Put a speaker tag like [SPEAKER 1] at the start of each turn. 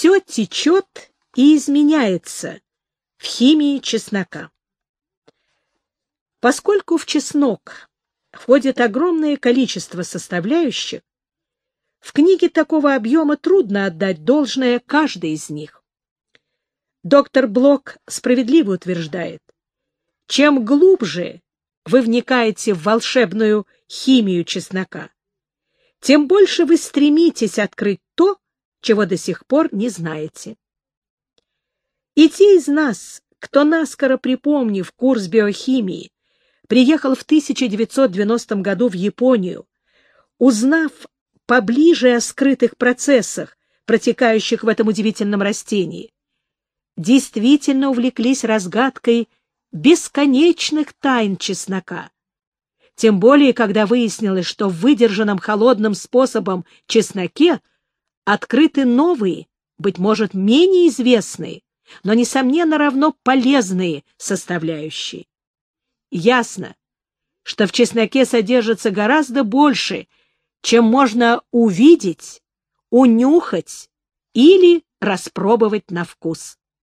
[SPEAKER 1] Все течет и изменяется в химии чеснока. Поскольку в чеснок входит огромное количество составляющих, в книге такого объема трудно отдать должное каждой из них. Доктор Блок справедливо утверждает, чем глубже вы вникаете в волшебную химию чеснока, тем больше вы стремитесь открыть то, чего до сих пор не знаете. И те из нас, кто наскоро припомнив курс биохимии, приехал в 1990 году в Японию, узнав поближе о скрытых процессах, протекающих в этом удивительном растении, действительно увлеклись разгадкой бесконечных тайн чеснока. Тем более, когда выяснилось, что в выдержанном холодным способом чесноке открыты новые, быть может, менее известные, но, несомненно, равно полезные составляющие. Ясно, что в чесноке содержится гораздо больше, чем можно увидеть, унюхать или распробовать на вкус.